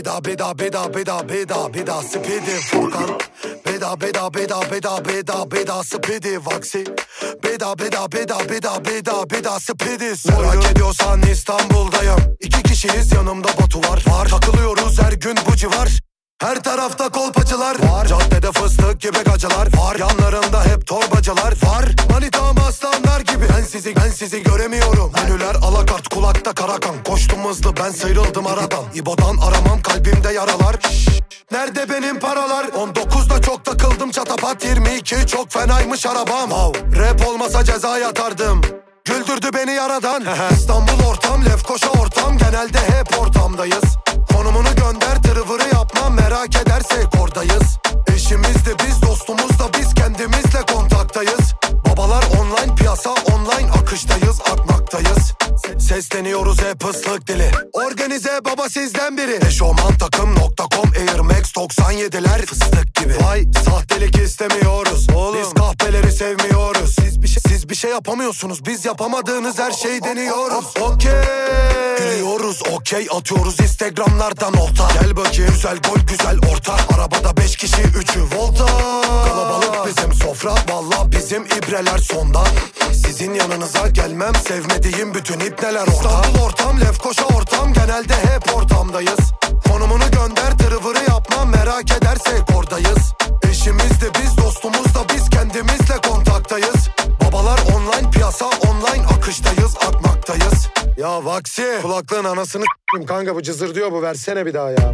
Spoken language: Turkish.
Beda beda beda beda beda beda Speedy Furkan Beda beda beda beda beda beda Speedy Vaksi Beda beda beda beda beda beda Speedy Merak ediyorsan İstanbul'dayım İki kişiyiz yanımda Batu var Var takılıyoruz her gün bu civar her tarafta kolpacılar var. Caddede fıstık gibi gacılar var. Yanlarında hep torbacılar var. Manitam aslanlar gibi. Ben sizi ben sizi göremiyorum. Menüler alakart kulakta karakan. Koştum hızlı ben sıyrıldım aradan. İbo'dan aramam kalbimde yaralar. Şşş, Nerede benim paralar? 19'da çok takıldım çatapat. 22 çok fenaymış arabam. Wow. Rap olmasa ceza yatardım. Güldürdü beni yaradan. İstanbul ortam Lefkoşa ortam. Genelde hep ortamdayız Merak edersek oradayız. Eşimiz de biz dostumuz da biz Kendimizle kontaktayız. Babalar online piyasa online Akıştayız akmaktayız. Se- Sesleniyoruz hep ıslık dili. Organize baba sizden biri. Eşofman takım.com Air Max 97'ler Fıstık gibi. Vay sahtelik istemiyoruz. Oğlum. Biz kahpeleri sevmiyoruz şey yapamıyorsunuz. Biz yapamadığınız her şeyi deniyoruz. Okey. Gülüyoruz okey. Atıyoruz instagramlardan olta Gel bakayım güzel gol güzel orta. Arabada beş kişi üçü volta. Kalabalık bizim sofra. Valla bizim ibreler sonda. Sizin yanınıza gelmem sevmediğim bütün ipneler orta. İstanbul ortam Lefkoşa ortam. Genelde hep ortamdayız. Konumunu gönder tırıvırı yapma. Merak edersek oradayız Ya Vaksi kulaklığın anasını kanka bu cızır diyor bu versene bir daha ya